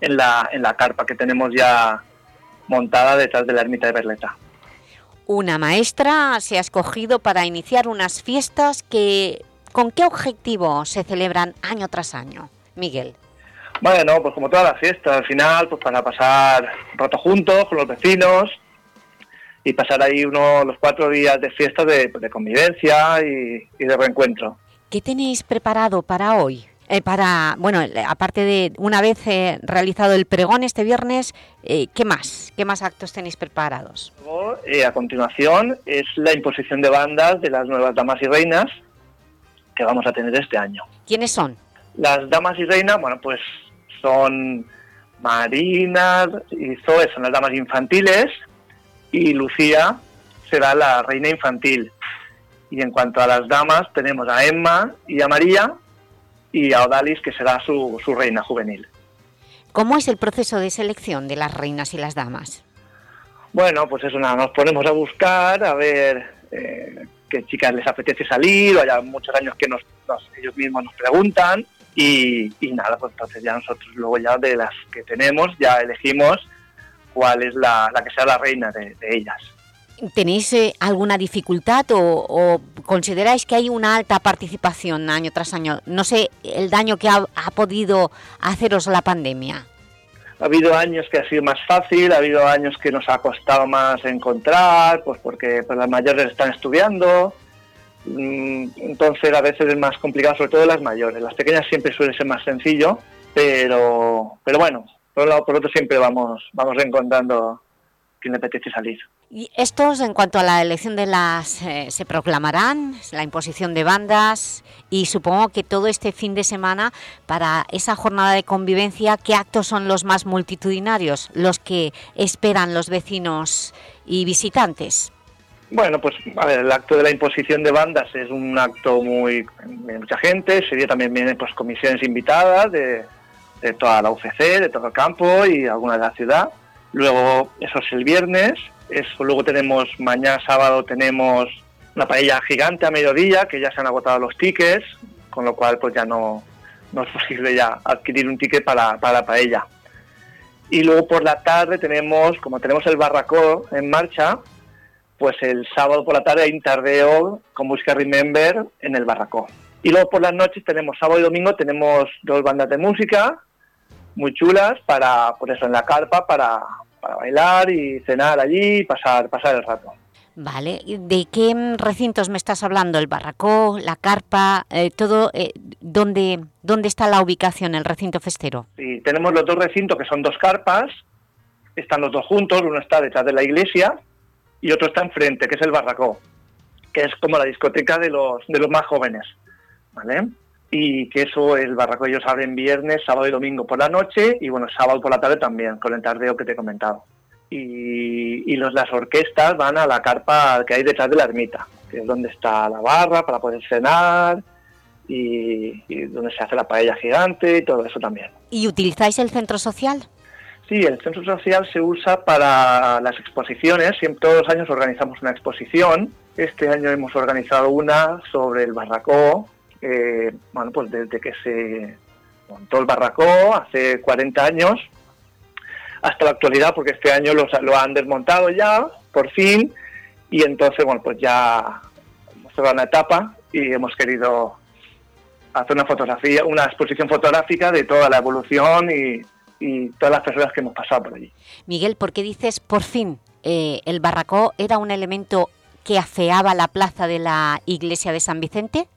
en la, en la carpa que tenemos ya montada detrás de la ermita de Perleta. Una maestra se ha escogido para iniciar unas fiestas que ¿Con qué objetivo se celebran año tras año, Miguel? Bueno, pues como todas las fiestas, al final, pues para pasar un rato juntos con los vecinos y pasar ahí uno los cuatro días de fiesta de, de convivencia y, y, de reencuentro. ¿Qué tenéis preparado para hoy? Eh, para, bueno, aparte de una vez eh, realizado el pregón este viernes, eh, ¿qué más? ¿Qué más actos tenéis preparados? Luego, a continuación es la imposición de bandas de las nuevas damas y reinas, que vamos a tener este año. ¿Quiénes son? Las damas y reinas, bueno, pues son Marina y Zoe, son las damas infantiles, y Lucía será la reina infantil. Y en cuanto a las damas, tenemos a Emma y a María, y a Odalis, que será su, su reina juvenil. ¿Cómo es el proceso de selección de las reinas y las damas? Bueno, pues eso nada, nos ponemos a buscar, a ver eh, qué chicas les apetece salir, o haya muchos años que nos, nos, ellos mismos nos preguntan, y, y, nada, pues entonces ya nosotros luego ya de las que tenemos, ya elegimos cuál es la, la que sea la reina de, de ellas. ¿Tenéis eh, alguna dificultad o, o, consideráis que hay una alta participación año tras año? No sé el daño que ha, ha podido haceros la pandemia. Ha habido años que ha sido más fácil, ha habido años que nos ha costado más encontrar, pues porque pues, las mayores están estudiando, entonces a veces es más complicado, sobre todo las mayores. Las pequeñas siempre suele ser más sencillo, pero, pero bueno, por un lado por otro siempre vamos, vamos encontrando quien le apetece salir. ¿Y estos, en cuanto a la elección de las... Eh, se proclamarán, la imposición de bandas y supongo que todo este fin de semana para esa jornada de convivencia, ¿qué actos son los más multitudinarios, los que esperan los vecinos y visitantes? Bueno, pues a ver, el acto de la imposición de bandas es un acto muy... de mucha gente, sería también vienen pues, comisiones invitadas de, toda la UFC, de todo el campo y alguna de la ciudad. Luego, eso es el viernes, eso, luego tenemos, mañana sábado tenemos una paella gigante a mediodía, que ya se han agotado los tickets, con lo cual pues ya no, no es posible ya adquirir un ticket para, para la paella. Y luego por la tarde tenemos, como tenemos el barracó en marcha, pues el sábado por la tarde hay un tardeo con música Remember en el barracó. Y luego por las noches tenemos sábado y domingo, tenemos dos bandas de música muy chulas para, por eso, en la carpa, para, para bailar y cenar allí y pasar, pasar el rato. Vale, ¿de qué recintos me estás hablando? ¿El barracó, la carpa, eh, todo? Eh, ¿dónde, ¿Dónde está la ubicación, el recinto festero? Sí, tenemos los dos recintos que son dos carpas, están los dos juntos, uno está detrás de la iglesia y otro está enfrente, que es el barracó, que es como la discoteca de los, de los más jóvenes, ¿vale? Y que eso, el barracó ellos abren viernes, sábado y domingo por la noche y bueno, sábado por la tarde también, con el tardeo que te he comentado y, los, las orquestas van a la carpa que hay detrás de la ermita, que es donde está la barra para poder cenar y, donde se hace la paella gigante y todo eso también. ¿Y utilizáis el centro social? Sí, el centro social se usa para las exposiciones. Siempre, todos los años organizamos una exposición. Este año hemos organizado una sobre el barracó. bueno, pues desde que se montó el barracó hace 40 años, hasta la actualidad, porque este año lo han desmontado ya, por fin, y entonces, bueno, pues ya hemos cerrado una etapa y hemos querido hacer una fotografía, una exposición fotográfica de toda la evolución y, todas las personas que hemos pasado por allí. Miguel, ¿por qué dices por fin? Eh, ¿El barracó era un elemento que afeaba la plaza de la iglesia de San Vicente?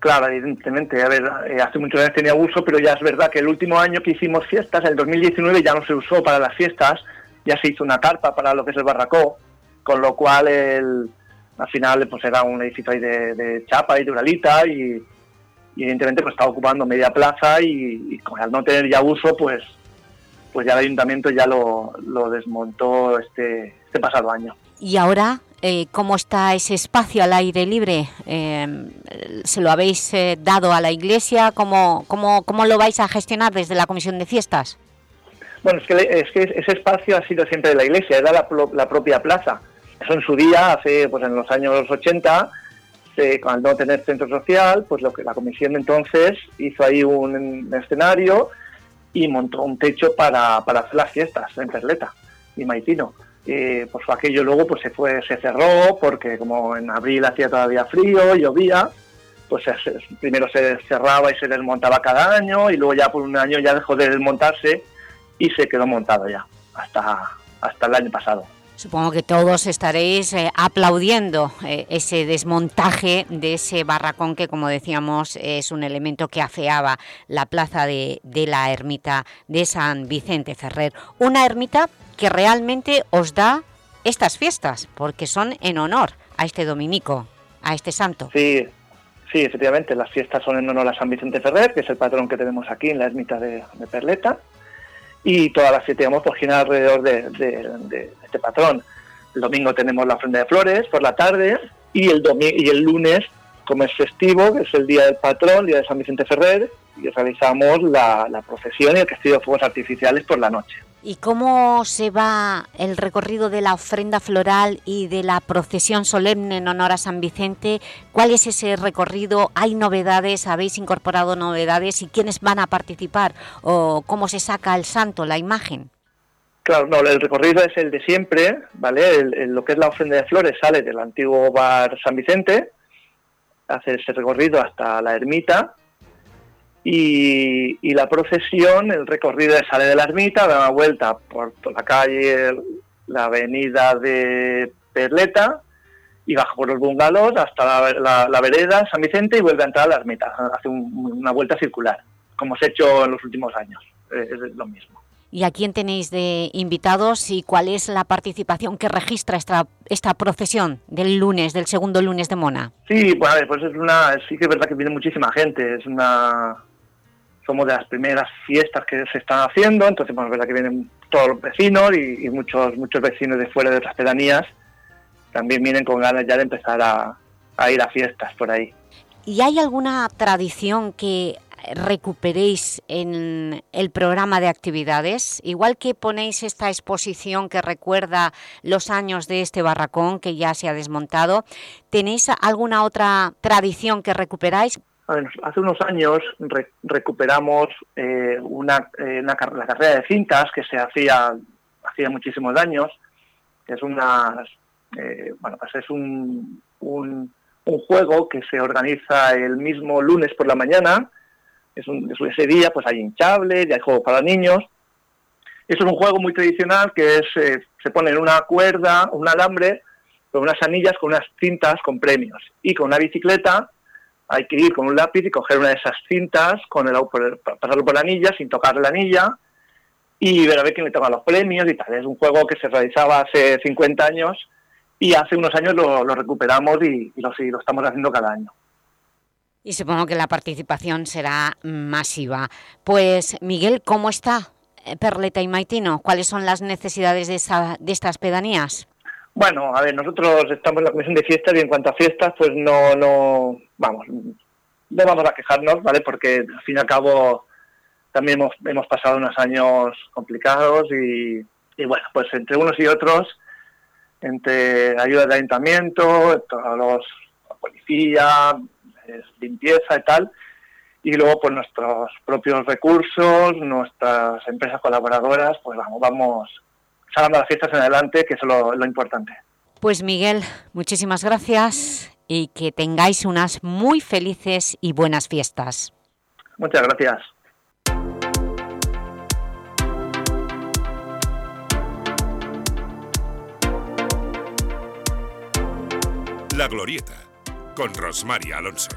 Claro, evidentemente. A ver, eh, hace muchos años tenía uso, pero ya es verdad que el último año que hicimos fiestas, el 2019, ya no se usó para las fiestas, ya se hizo una carpa para lo que es el barracó, con lo cual el, al final pues era un edificio ahí de, chapa y de uralita y, evidentemente pues estaba ocupando media plaza y, al no tener ya uso, pues pues ya el ayuntamiento ya lo, lo desmontó este, este pasado año. ¿Y ahora eh, cómo está ese espacio al aire libre. Eh, ¿Se lo habéis eh, dado a la Iglesia? ¿Cómo, ¿Cómo, cómo, lo vais a gestionar desde la Comisión de Fiestas? Bueno, es que, es que ese espacio ha sido siempre de la Iglesia, era la, la propia plaza. Eso en su día, hace pues en los años 80, cuando no tener centro social, pues lo que la Comisión entonces hizo ahí un, escenario y montó un techo para, para hacer las fiestas en Perleta y Maitino eh, pues aquello luego pues se fue, se cerró porque como en abril hacía todavía frío, llovía, pues primero se cerraba y se desmontaba cada año y luego ya por un año ya dejó de desmontarse y se quedó montado ya hasta, hasta el año pasado. Supongo que todos estaréis eh, aplaudiendo eh, ese desmontaje de ese barracón que, como decíamos, es un elemento que afeaba la plaza de, de la ermita de San Vicente Ferrer. Una ermita que realmente os da estas fiestas, porque son en honor a este dominico, a este santo. Sí, sí, efectivamente, las fiestas son en honor a San Vicente Ferrer, que es el patrón que tenemos aquí en la ermita de, Perleta, y todas las fiestas, digamos, pues giran alrededor de, este patrón. El domingo tenemos la ofrenda de flores por la tarde, y el, y el lunes, como es festivo, que es el día del patrón, el día de San Vicente Ferrer, y realizamos la, la procesión y el castillo de fuegos artificiales por la noche. ¿Y cómo se va el recorrido de la ofrenda floral y de la procesión solemne en honor a San Vicente? ¿Cuál es ese recorrido? ¿Hay novedades? ¿Habéis incorporado novedades? ¿Y quiénes van a participar? ¿O cómo se saca el santo, la imagen? Claro, no, el recorrido es el de siempre, ¿vale? lo que es la ofrenda de flores sale del antiguo bar San Vicente, hace ese recorrido hasta la ermita, y, y la procesión, el recorrido sale de la ermita, da una vuelta por toda la calle, la avenida de Perleta, y baja por los bungalows hasta la, vereda San Vicente y vuelve a entrar a la ermita, hace una vuelta circular, como se ha hecho en los últimos años, es lo mismo. ¿Y a quién tenéis de invitados y cuál es la participación que registra esta, esta procesión del lunes, del segundo lunes de Mona? Sí, pues, pues es una, sí que es verdad que viene muchísima gente, es una, somos de las primeras fiestas que se están haciendo, entonces pues, es verdad que vienen todos los vecinos y, muchos, muchos vecinos de fuera de otras pedanías también vienen con ganas ya de empezar a, ir a fiestas por ahí. ¿Y hay alguna tradición que recuperéis en el programa de actividades? Igual que ponéis esta exposición que recuerda los años de este barracón que ya se ha desmontado, ¿tenéis alguna otra tradición que recuperáis? Hace unos años recuperamos eh, una, eh, la carrera de cintas que se hacía hacía muchísimos años, es una eh, bueno, pues es un, un, juego que se organiza el mismo lunes por la mañana. Es un, ese día pues hay hinchables hay juegos para niños. Eso es un juego muy tradicional que es, se pone en una cuerda, un alambre, con unas anillas, con unas cintas con premios. Y con una bicicleta hay que ir con un lápiz y coger una de esas cintas, con el, pasarlo por la anilla sin tocar la anilla y ver a ver quién le toma los premios y tal. Es un juego que se realizaba hace 50 años y hace unos años lo, recuperamos y, lo, lo estamos haciendo cada año. Y supongo que la participación será masiva. Pues, Miguel, ¿cómo está eh, Perleta y Maitino? ¿Cuáles son las necesidades de, esa, de estas pedanías? Bueno, a ver, nosotros estamos en la comisión de fiestas y en cuanto a fiestas, pues no, no, vamos, no vamos a quejarnos, ¿vale? Porque al fin y al cabo también hemos, hemos pasado unos años complicados y, bueno, pues entre unos y otros entre ayuda del ayuntamiento, todos los, la policía, limpieza y tal, y luego por nuestros propios recursos, nuestras empresas colaboradoras, pues vamos, vamos sacando las fiestas en adelante, que es lo, lo importante. Pues Miguel, muchísimas gracias y que tengáis unas muy felices y buenas fiestas. Muchas gracias. La Glorieta, con Rosmaria Alonso.